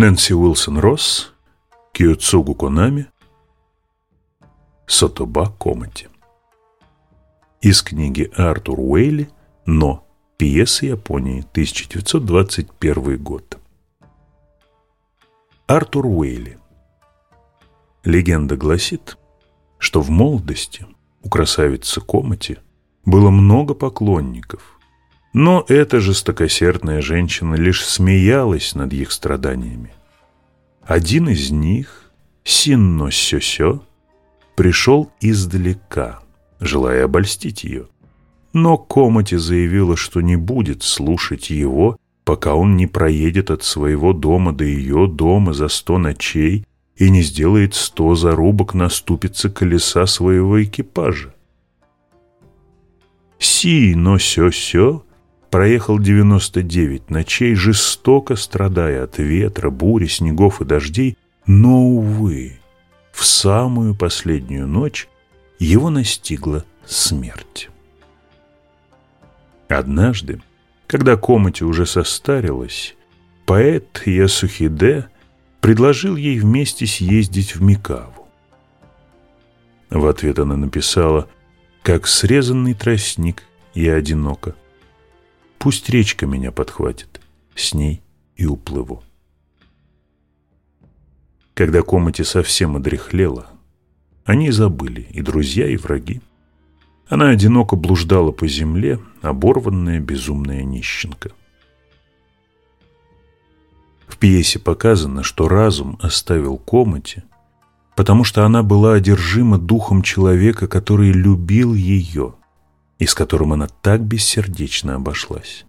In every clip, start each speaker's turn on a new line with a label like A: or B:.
A: Нэнси Уилсон Росс, Киоцугу Конами, Сотоба Комати. Из книги Артур Уэйли «Но. Пьесы Японии. 1921 год». Артур Уэйли. Легенда гласит, что в молодости у красавицы Комати было много поклонников, но эта жестокосердная женщина лишь смеялась над их страданиями. Один из них, Синно Сёсё, пришел издалека, желая обольстить ее. Но Комати заявила, что не будет слушать его, пока он не проедет от своего дома до ее дома за сто ночей и не сделает сто зарубок на ступице колеса своего экипажа. Си, но сё-сё проехал 99 ночей, жестоко страдая от ветра, бури, снегов и дождей, но, увы, в самую последнюю ночь его настигла смерть. Однажды, когда Комати уже состарилась, поэт Ясухиде предложил ей вместе съездить в Микаву. В ответ она написала «Как срезанный тростник, я одинока. Пусть речка меня подхватит, с ней и уплыву». Когда Комати совсем одряхлела, они забыли и друзья, и враги. Она одиноко блуждала по земле, оборванная безумная нищенка. В пьесе показано, что разум оставил Комати, потому что она была одержима духом человека, который любил ее и с которым она так бессердечно обошлась.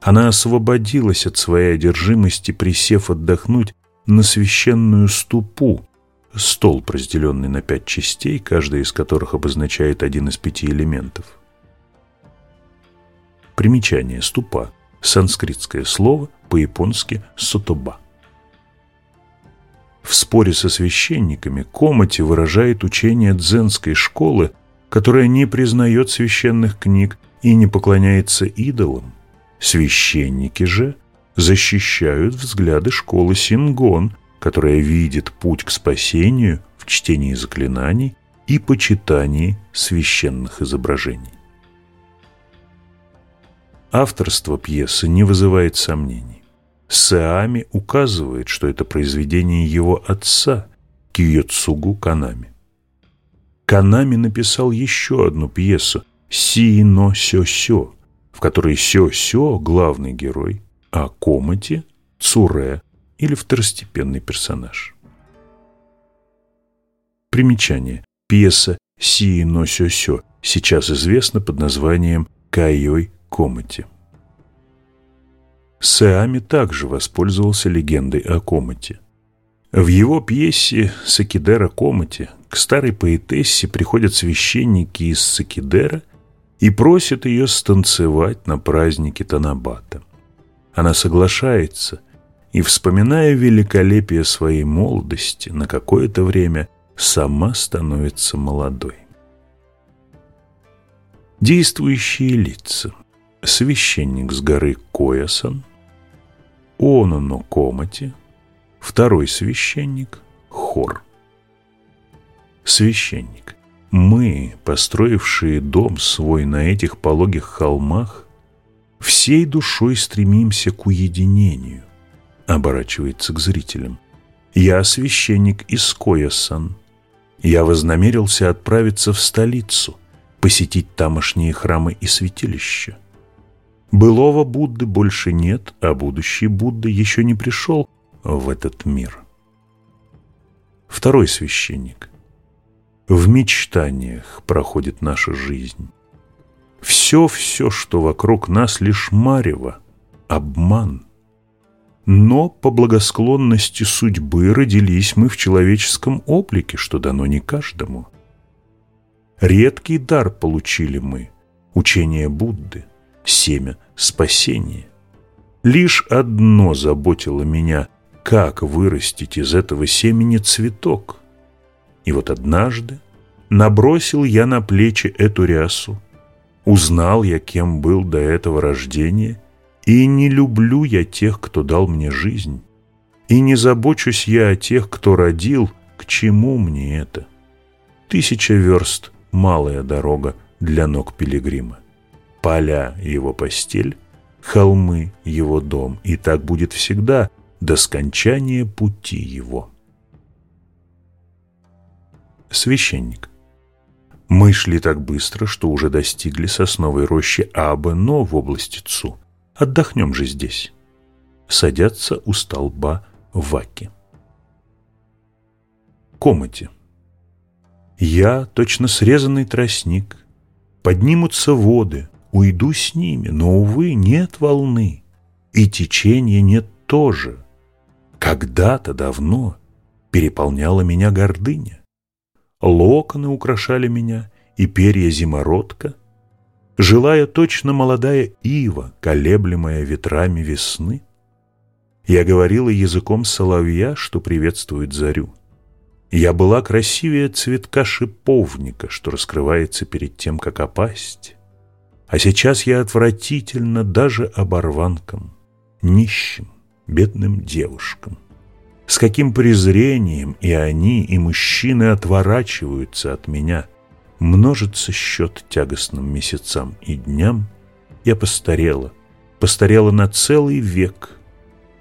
A: Она освободилась от своей одержимости, присев отдохнуть на священную ступу, столб, разделенный на пять частей, каждая из которых обозначает один из пяти элементов. Примечание «ступа» – санскритское слово, по-японски «сотоба». В споре со священниками Комати выражает учение дзенской школы, которая не признает священных книг и не поклоняется идолам. Священники же защищают взгляды школы Сингон, которая видит путь к спасению в чтении заклинаний и почитании священных изображений. Авторство пьесы не вызывает сомнений. Саами указывает, что это произведение его отца, Киёцугу Канами. Канами написал еще одну пьесу «Си-но сё-сё», в которой сё-сё – главный герой, а Комати – Цуре или второстепенный персонаж. Примечание. Пьеса «Сии но сё-сё» сейчас известна под названием «Кайой Комати». Сеами также воспользовался легендой о Комате. В его пьесе «Сакидера Комати» к старой поэтессе приходят священники из Сакидера и просят ее станцевать на празднике Танабата. Она соглашается и, вспоминая великолепие своей молодости, на какое-то время сама становится молодой. Действующие лица. Священник с горы Коясан, Ононо Комати, второй священник Хор. Священник. Мы, построившие дом свой на этих пологих холмах, всей душой стремимся к уединению, оборачивается к зрителям. Я священник из Коясан. Я вознамерился отправиться в столицу, посетить тамошние храмы и святилища. Былого Будды больше нет, а будущий Будда еще не пришел в этот мир. Второй священник. В мечтаниях проходит наша жизнь. Все-все, что вокруг нас, лишь марево, обман. Но по благосклонности судьбы родились мы в человеческом облике, что дано не каждому. Редкий дар получили мы – учение Будды, семя спасения. Лишь одно заботило меня – как вырастить из этого семени цветок. И вот однажды набросил я на плечи эту рясу, Узнал я, кем был до этого рождения, и не люблю я тех, кто дал мне жизнь. И не забочусь я о тех, кто родил, к чему мне это? Тысяча верст — малая дорога для ног пилигрима. Поля — его постель, холмы — его дом, и так будет всегда до скончания пути его. Священник. Мы шли так быстро, что уже достигли сосновой рощи Абы, но в области Цу. Отдохнем же здесь. Садятся у столба Ваки. Комати. Я, точно срезанный тростник, Поднимутся воды, уйду с ними, но, увы, нет волны, и течения нет тоже. Когда-то давно переполняла меня гордыня. Локоны украшали меня, и перья зимородка, Жилая точно молодая ива, колеблемая ветрами весны. Я говорила языком соловья, что приветствует зарю. Я была красивее цветка шиповника, что раскрывается перед тем, как опасть. А сейчас я отвратительно даже оборванкам, нищим, бедным девушкам. С каким презрением и они, и мужчины отворачиваются от меня. Множится счет тягостным месяцам и дням. Я постарела, постарела на целый век.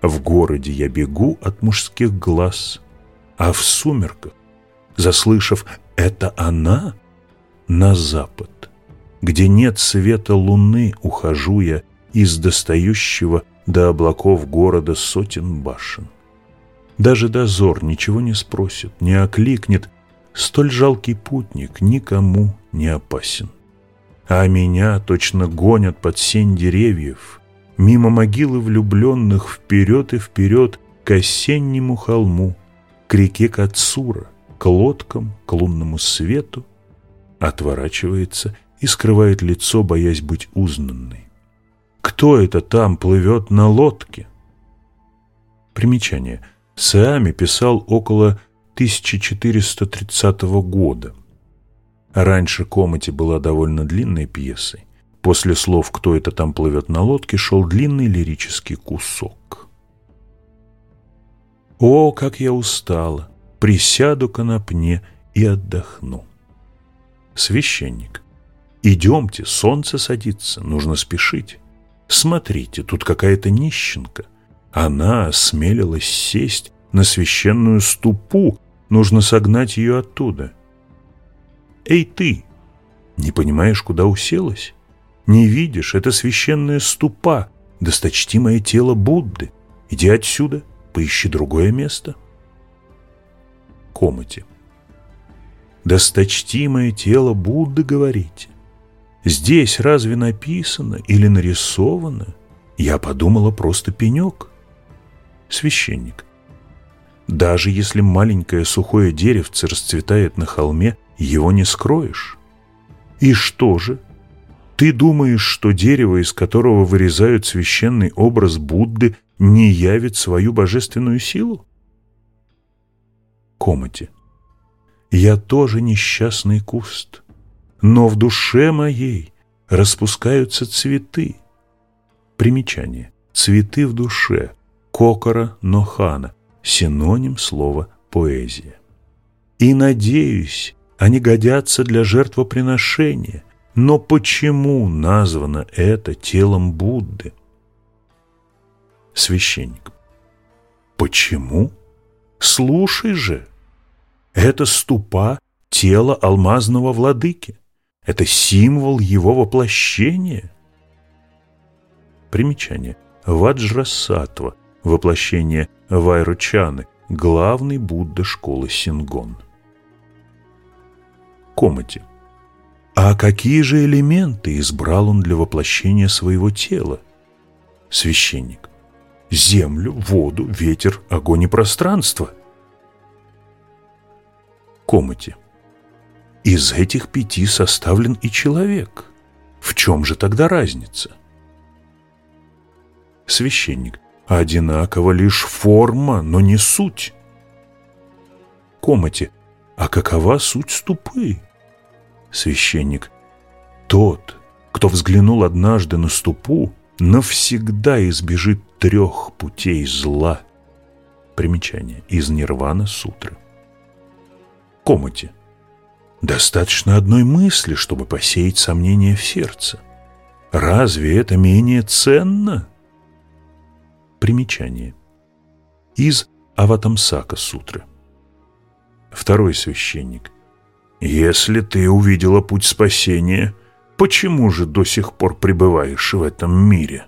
A: В городе я бегу от мужских глаз — а в сумерках, заслышав «это она», на запад, где нет света луны, ухожу я из достающего до облаков города сотен башен. Даже дозор ничего не спросит, не окликнет, столь жалкий путник никому не опасен. А меня точно гонят под сень деревьев, мимо могилы влюбленных вперед и вперед к осеннему холму, к реке Кацура, к лодкам, к лунному свету, отворачивается и скрывает лицо, боясь быть узнанной. Кто это там плывет на лодке? Примечание. Саами писал около 1430 года. Раньше Комати была довольно длинной пьесой. После слов «Кто это там плывет на лодке» шел длинный лирический кусок. О, как я устала! Присяду-ка на пне и отдохну. Священник. Идемте, солнце садится, нужно спешить. Смотрите, тут какая-то нищенка. Она осмелилась сесть на священную ступу, нужно согнать ее оттуда. Эй ты, не понимаешь, куда уселась? Не видишь, это священная ступа, досточтимое тело Будды. Иди отсюда поищи другое место. Комати. Досточтимое тело Будды, говорите. Здесь разве написано или нарисовано? Я подумала, просто пенек. Священник. Даже если маленькое сухое деревце расцветает на холме, его не скроешь. И что же? Ты думаешь, что дерево, из которого вырезают священный образ Будды, не явит свою божественную силу? Комати. Я тоже несчастный куст, но в душе моей распускаются цветы. Примечание. Цветы в душе. Кокора Нохана. Синоним слова поэзия. И надеюсь, они годятся для жертвоприношения. Но почему названо это телом Будды? священник. Почему? Слушай же, это ступа тела алмазного владыки. Это символ его воплощения. Примечание. Ваджрасатва, воплощение Вайручаны, главный Будда школы Сингон. Комати. А какие же элементы избрал он для воплощения своего тела? Священник землю, воду, ветер, огонь и пространство. Комати. Из этих пяти составлен и человек. В чем же тогда разница? Священник. Одинаково лишь форма, но не суть. Комати. А какова суть ступы? Священник. Тот, кто взглянул однажды на ступу, навсегда избежит трех путей зла. Примечание. Из Нирвана Сутры. Комати. Достаточно одной мысли, чтобы посеять сомнения в сердце. Разве это менее ценно? Примечание. Из Аватамсака Сутры. Второй священник. Если ты увидела путь спасения, почему же до сих пор пребываешь в этом мире?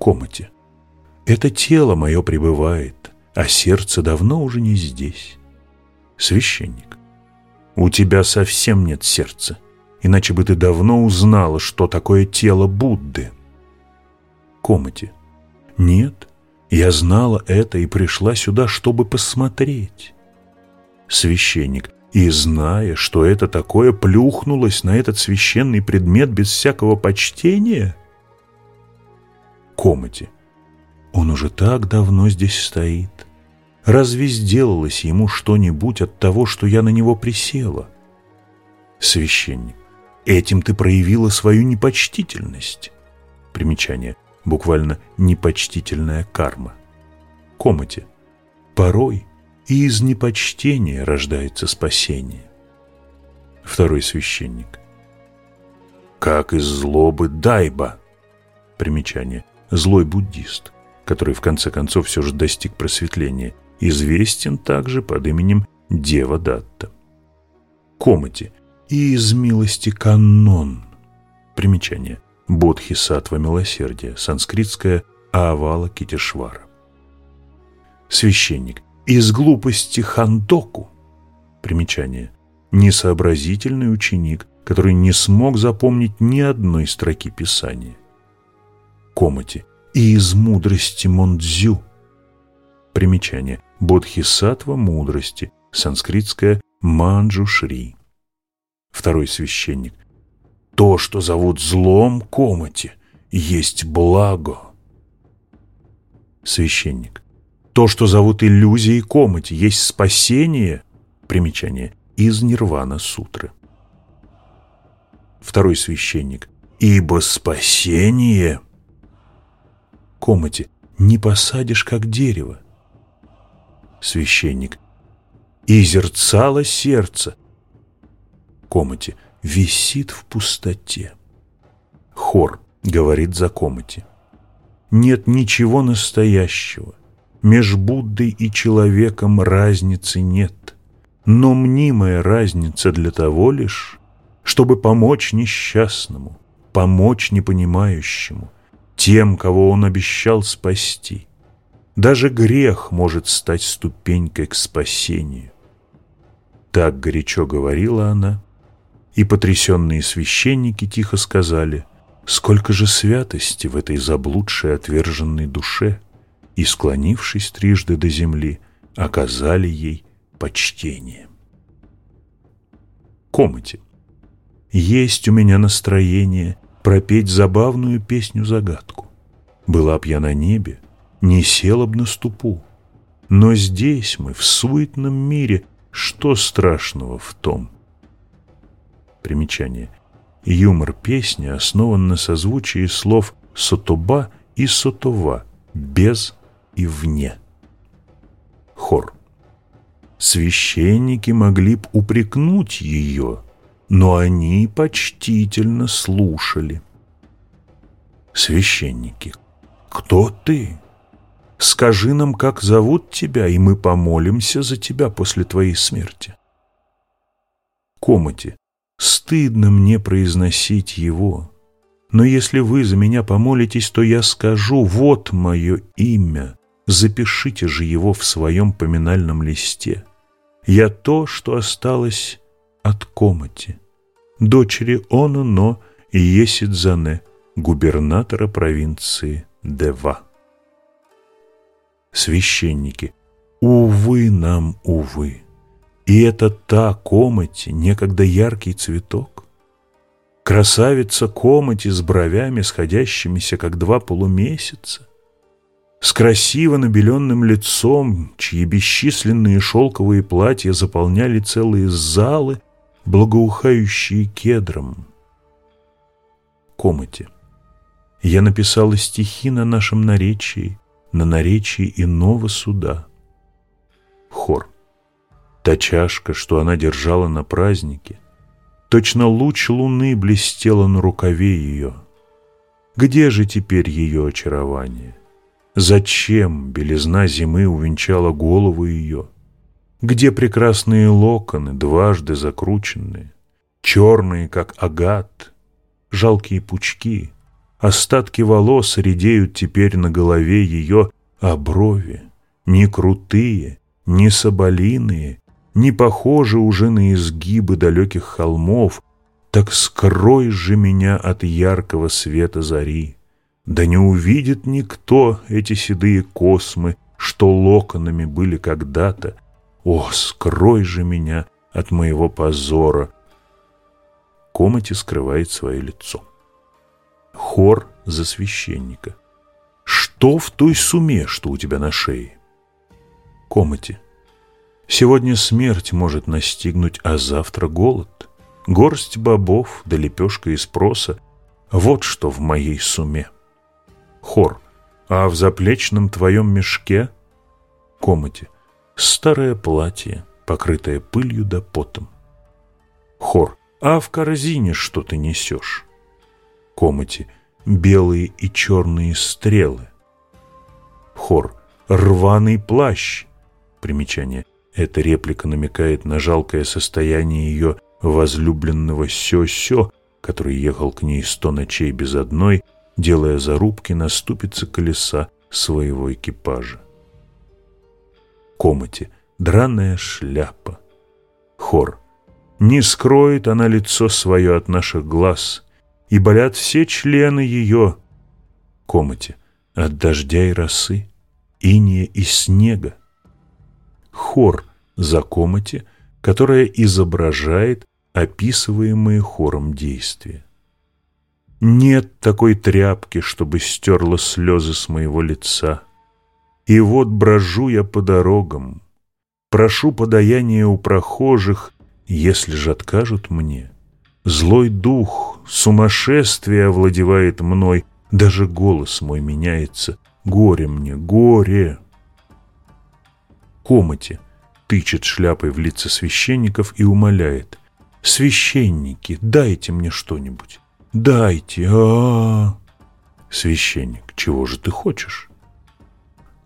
A: Комате. Это тело мое пребывает, а сердце давно уже не здесь. Священник. У тебя совсем нет сердца, иначе бы ты давно узнала, что такое тело Будды. Комате. Нет, я знала это и пришла сюда, чтобы посмотреть. Священник. И, зная, что это такое, плюхнулась на этот священный предмет без всякого почтения? Комате. Он уже так давно здесь стоит. Разве сделалось ему что-нибудь от того, что я на него присела? Священник. Этим ты проявила свою непочтительность. Примечание. Буквально непочтительная карма. Комате. Порой и из непочтения рождается спасение. Второй священник. Как из злобы дайба. Примечание. Злой буддист который в конце концов все же достиг просветления, известен также под именем Дева Датта. Комати и из милости канон. Примечание. Бодхисаттва милосердия, санскритское Аавала Китишвара. Священник. Из глупости хандоку. Примечание. Несообразительный ученик, который не смог запомнить ни одной строки Писания. Комати и из мудрости Мондзю. Примечание. Бодхисаттва мудрости. Санскритское Манджушри. Второй священник. То, что зовут злом комати, есть благо. Священник. То, что зовут иллюзией комати, есть спасение. Примечание. Из Нирвана Сутры. Второй священник. Ибо спасение – комнате не посадишь, как дерево. Священник. И зерцало сердце. Комнате висит в пустоте. Хор говорит за комнате. Нет ничего настоящего. Меж Буддой и человеком разницы нет. Но мнимая разница для того лишь, чтобы помочь несчастному, помочь непонимающему, тем, кого он обещал спасти. Даже грех может стать ступенькой к спасению. Так горячо говорила она, и потрясенные священники тихо сказали, сколько же святости в этой заблудшей отверженной душе, и, склонившись трижды до земли, оказали ей почтение. Комати. Есть у меня настроение пропеть забавную песню-загадку. Была б я на небе, не села б на ступу. Но здесь мы, в суетном мире, что страшного в том? Примечание. Юмор песни основан на созвучии слов «сотоба» и «сотова», «без» и «вне». Хор. Священники могли б упрекнуть ее – но они почтительно слушали. Священники, кто ты? Скажи нам, как зовут тебя, и мы помолимся за тебя после твоей смерти. Комати, стыдно мне произносить его, но если вы за меня помолитесь, то я скажу, вот мое имя, запишите же его в своем поминальном листе. Я то, что осталось от Комати дочери Оно-Но Есидзане, губернатора провинции Дева. Священники, увы нам, увы, и это та Комати, некогда яркий цветок. Красавица Комати с бровями, сходящимися, как два полумесяца, с красиво набеленным лицом, чьи бесчисленные шелковые платья заполняли целые залы – благоухающие кедром. Комате. Я написала стихи на нашем наречии, на наречии иного суда. Хор. Та чашка, что она держала на празднике, точно луч луны блестела на рукаве ее. Где же теперь ее очарование? Зачем белизна зимы увенчала голову ее? Где прекрасные локоны, дважды закрученные, черные, как агат, жалкие пучки, остатки волос редеют теперь на голове ее, а брови, не крутые, не соболиные, не похожи уже на изгибы далеких холмов, так скрой же меня от яркого света зари. Да не увидит никто эти седые космы, что локонами были когда-то, о, скрой же меня от моего позора. Комати скрывает свое лицо. Хор за священника. Что в той суме, что у тебя на шее? Комати. Сегодня смерть может настигнуть, а завтра голод. Горсть бобов да лепешка из проса. Вот что в моей суме. Хор. А в заплечном твоем мешке? Комати старое платье, покрытое пылью да потом. Хор. А в корзине что ты несешь? Комати. Белые и черные стрелы. Хор. Рваный плащ. Примечание. Эта реплика намекает на жалкое состояние ее возлюбленного Сё-Сё, который ехал к ней сто ночей без одной, делая зарубки на ступице колеса своего экипажа комнате драная шляпа. Хор. Не скроет она лицо свое от наших глаз, и болят все члены ее. Комнате. От дождя и росы, иния и снега. Хор за комнате, которая изображает описываемые хором действия. Нет такой тряпки, чтобы стерла слезы с моего лица. И вот брожу я по дорогам, прошу подаяния у прохожих, если же откажут мне. Злой дух, сумасшествие овладевает мной, даже голос мой меняется. Горе мне, горе! Комате тычет шляпой в лица священников и умоляет. «Священники, дайте мне что-нибудь! Дайте! а, -а, -а Священник, чего же ты хочешь?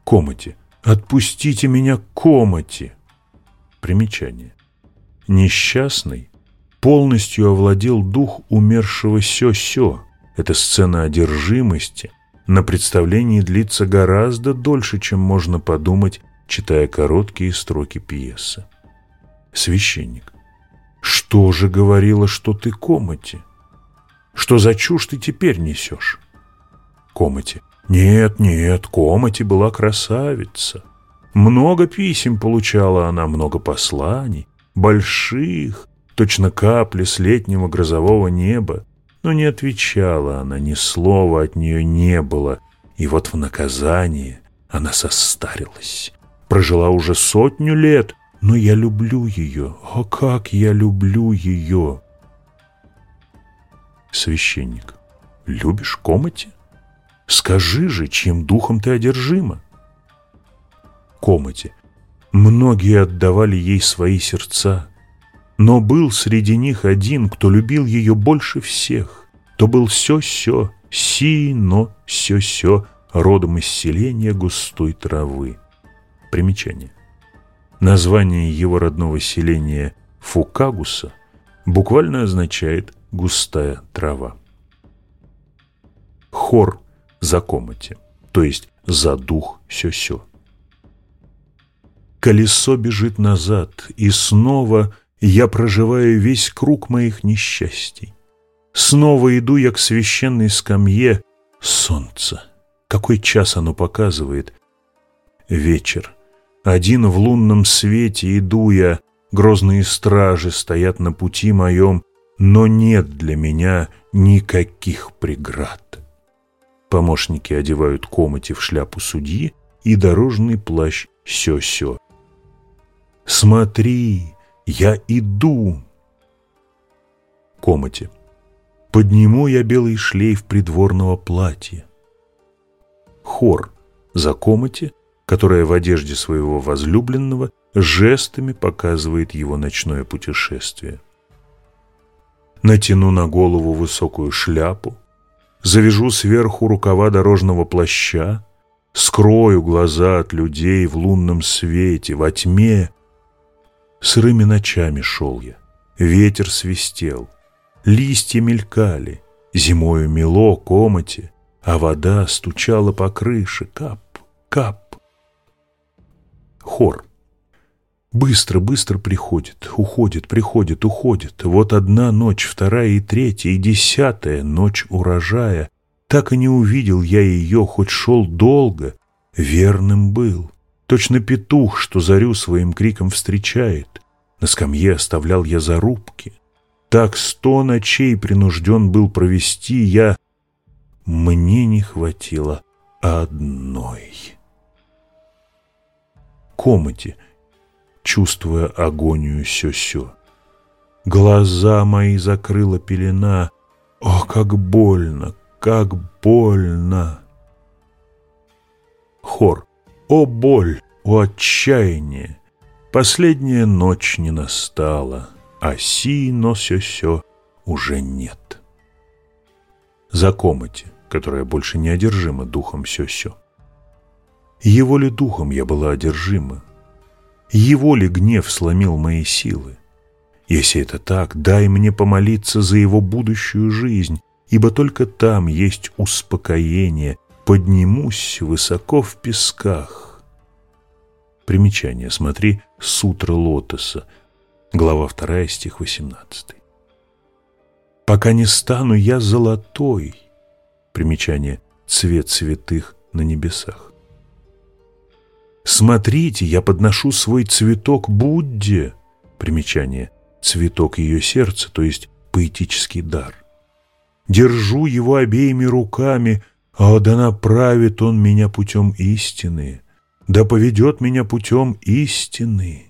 A: комнате. Отпустите меня к комнате. Примечание. Несчастный полностью овладел дух умершего Сё-Сё. Эта сцена одержимости на представлении длится гораздо дольше, чем можно подумать, читая короткие строки пьесы. Священник. Что же говорила, что ты комнате? Что за чушь ты теперь несешь? Комнате. Нет, нет, Комати была красавица. Много писем получала она, много посланий, больших, точно капли с летнего грозового неба. Но не отвечала она, ни слова от нее не было. И вот в наказание она состарилась. Прожила уже сотню лет, но я люблю ее. О, как я люблю ее! Священник. Любишь Комати? Скажи же, чьим духом ты одержима? Комате. Многие отдавали ей свои сердца, но был среди них один, кто любил ее больше всех. То был Сё-Сё, Си-Но Сё-Сё, родом из селения густой травы. Примечание. Название его родного селения Фукагуса буквально означает «густая трава». Хор за комнате, то есть за дух сё-сё. Колесо бежит назад, и снова я проживаю весь круг моих несчастий. Снова иду я к священной скамье. Солнце. Какой час оно показывает? Вечер. Один в лунном свете иду я, грозные стражи стоят на пути моем, но нет для меня никаких преград. Помощники одевают комати в шляпу судьи и дорожный плащ сё-сё. «Смотри, я иду!» Комати. Подниму я белый шлейф придворного платья. Хор За Комати, которая в одежде своего возлюбленного жестами показывает его ночное путешествие. Натяну на голову высокую шляпу, завяжу сверху рукава дорожного плаща, скрою глаза от людей в лунном свете, во тьме. Сырыми ночами шел я, ветер свистел, листья мелькали, зимою мело комате, а вода стучала по крыше, кап, кап. Хор. Быстро, быстро приходит, уходит, приходит, уходит. Вот одна ночь, вторая и третья, и десятая ночь урожая. Так и не увидел я ее, хоть шел долго, верным был. Точно петух, что зарю своим криком встречает. На скамье оставлял я зарубки. Так сто ночей принужден был провести я. Мне не хватило одной. Комнате — чувствуя агонию сё-сё. Глаза мои закрыла пелена. О, как больно, как больно! Хор. О, боль, о, отчаяние! Последняя ночь не настала, а си, но сё-сё уже нет. За комнате, которая больше не одержима духом сё-сё. Его ли духом я была одержима? Его ли гнев сломил мои силы? Если это так, дай мне помолиться за его будущую жизнь, ибо только там есть успокоение, поднимусь высоко в песках. Примечание, смотри, Сутра Лотоса, глава 2, стих 18. Пока не стану я золотой. Примечание, цвет святых на небесах. Смотрите, я подношу свой цветок Будде. Примечание. Цветок ее сердца, то есть поэтический дар. Держу его обеими руками, а да направит он меня путем истины, да поведет меня путем истины.